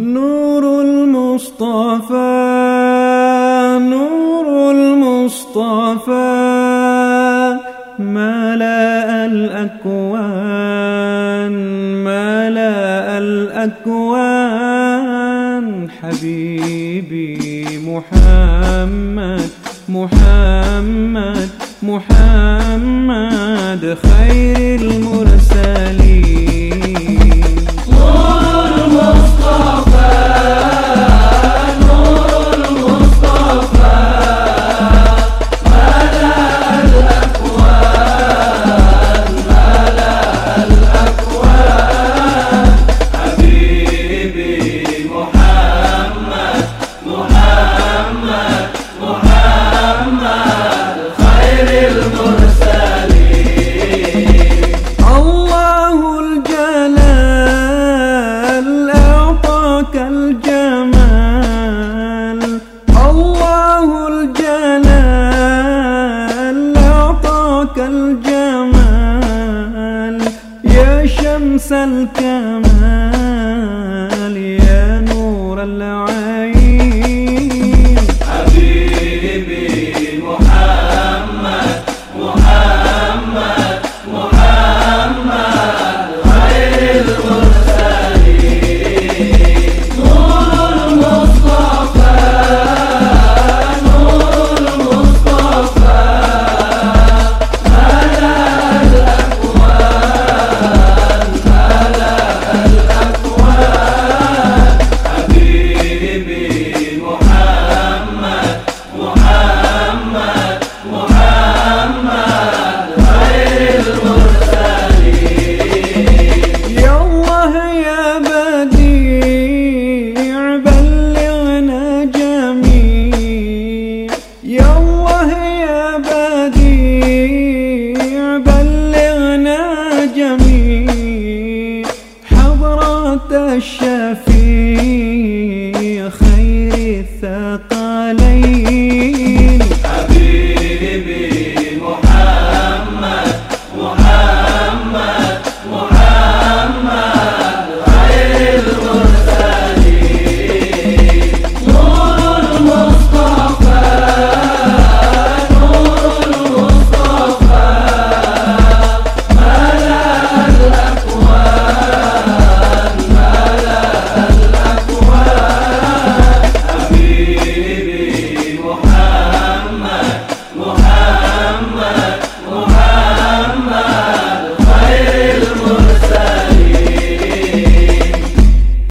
نور المصطفى نور المصطفى. ملأ الأكوان ملأ الأكوان. حبيبي محمد محمد محمد خير المرسلين. نورك الجمال يا شمس الكمال.